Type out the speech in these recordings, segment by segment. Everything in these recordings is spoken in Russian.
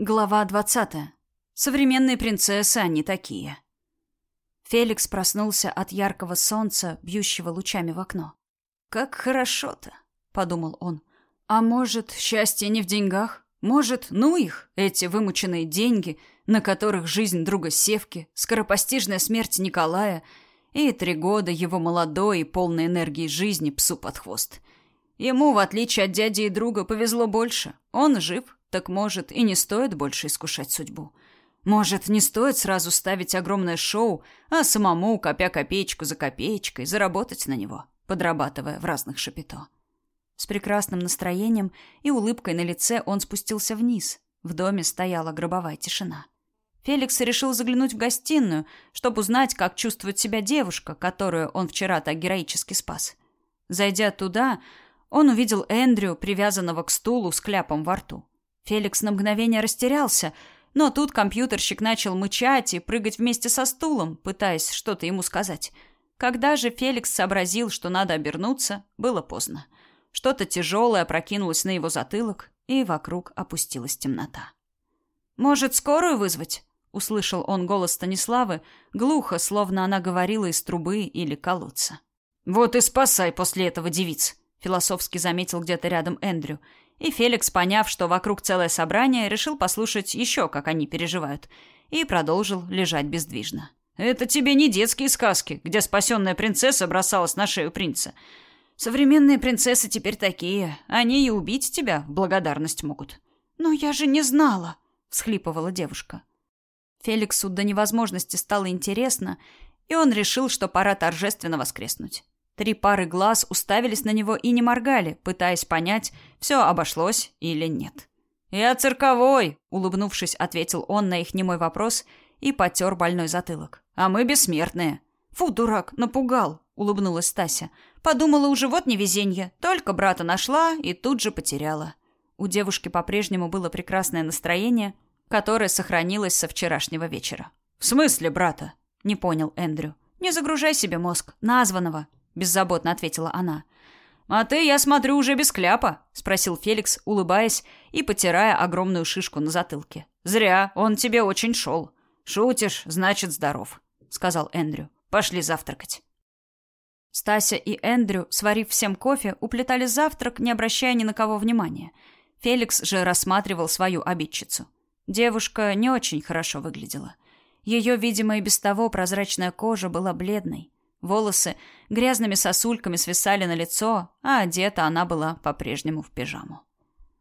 Глава двадцатая. Современные принцессы они такие. Феликс проснулся от яркого солнца, бьющего лучами в окно. «Как хорошо-то», — подумал он. «А может, счастье не в деньгах? Может, ну их, эти вымученные деньги, на которых жизнь друга Севки, скоропостижная смерть Николая и три года его молодой и полной энергии жизни псу под хвост. Ему, в отличие от дяди и друга, повезло больше. Он жив, так может, и не стоит больше искушать судьбу. Может, не стоит сразу ставить огромное шоу, а самому, копя копеечку за копеечкой, заработать на него, подрабатывая в разных шапито. С прекрасным настроением и улыбкой на лице он спустился вниз. В доме стояла гробовая тишина. Феликс решил заглянуть в гостиную, чтобы узнать, как чувствует себя девушка, которую он вчера так героически спас. Зайдя туда, он увидел Эндрю, привязанного к стулу с кляпом во рту. Феликс на мгновение растерялся, но тут компьютерщик начал мычать и прыгать вместе со стулом, пытаясь что-то ему сказать. Когда же Феликс сообразил, что надо обернуться, было поздно. Что-то тяжелое прокинулось на его затылок, и вокруг опустилась темнота. «Может, скорую вызвать?» — услышал он голос Станиславы, глухо, словно она говорила из трубы или колодца. «Вот и спасай после этого девиц!» — философски заметил где-то рядом Эндрю — и Феликс, поняв, что вокруг целое собрание, решил послушать еще, как они переживают, и продолжил лежать бездвижно. «Это тебе не детские сказки, где спасенная принцесса бросалась на шею принца. Современные принцессы теперь такие. Они и убить тебя в благодарность могут». «Но я же не знала», — всхлипывала девушка. Феликсу до невозможности стало интересно, и он решил, что пора торжественно воскреснуть. Три пары глаз уставились на него и не моргали, пытаясь понять, все обошлось или нет. «Я цирковой!» — улыбнувшись, ответил он на их немой вопрос и потер больной затылок. «А мы бессмертные!» «Фу, дурак, напугал!» — улыбнулась Стася. «Подумала, уже вот невезенье. Только брата нашла и тут же потеряла». У девушки по-прежнему было прекрасное настроение, которое сохранилось со вчерашнего вечера. «В смысле брата?» — не понял Эндрю. «Не загружай себе мозг. Названного беззаботно ответила она. «А ты, я смотрю, уже без кляпа?» — спросил Феликс, улыбаясь и потирая огромную шишку на затылке. «Зря, он тебе очень шел. Шутишь, значит, здоров», — сказал Эндрю. «Пошли завтракать». Стася и Эндрю, сварив всем кофе, уплетали завтрак, не обращая ни на кого внимания. Феликс же рассматривал свою обидчицу. Девушка не очень хорошо выглядела. Ее, видимо, и без того прозрачная кожа была бледной. Волосы грязными сосульками свисали на лицо, а одета она была по-прежнему в пижаму.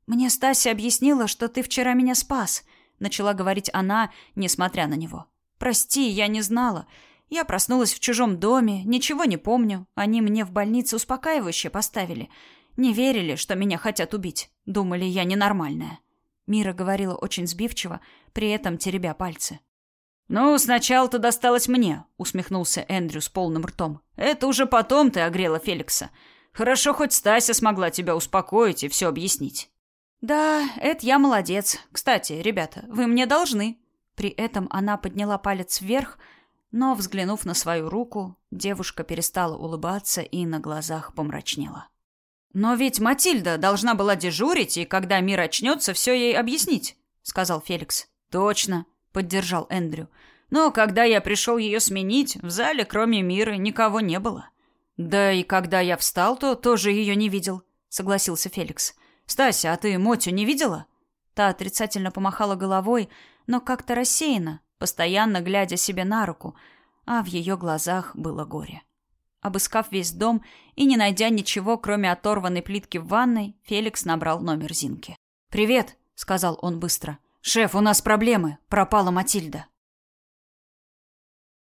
«Мне Стася объяснила, что ты вчера меня спас», — начала говорить она, несмотря на него. «Прости, я не знала. Я проснулась в чужом доме, ничего не помню. Они мне в больнице успокаивающее поставили. Не верили, что меня хотят убить. Думали, я ненормальная». Мира говорила очень сбивчиво, при этом теребя пальцы. «Ну, сначала-то досталось мне», — усмехнулся Эндрю с полным ртом. «Это уже потом ты огрела Феликса. Хорошо, хоть Стася смогла тебя успокоить и все объяснить». «Да, это я молодец. Кстати, ребята, вы мне должны». При этом она подняла палец вверх, но, взглянув на свою руку, девушка перестала улыбаться и на глазах помрачнела. «Но ведь Матильда должна была дежурить, и когда мир очнется, все ей объяснить», — сказал Феликс. «Точно», поддержал Эндрю. Но когда я пришел ее сменить, в зале кроме Миры никого не было. Да и когда я встал, то тоже ее не видел, согласился Феликс. Стася, а ты Мотю не видела? Та отрицательно помахала головой, но как-то рассеянно, постоянно глядя себе на руку, а в ее глазах было горе. Обыскав весь дом и не найдя ничего, кроме оторванной плитки в ванной, Феликс набрал номер Зинки. «Привет», — сказал он быстро. «Шеф, у нас проблемы. Пропала Матильда».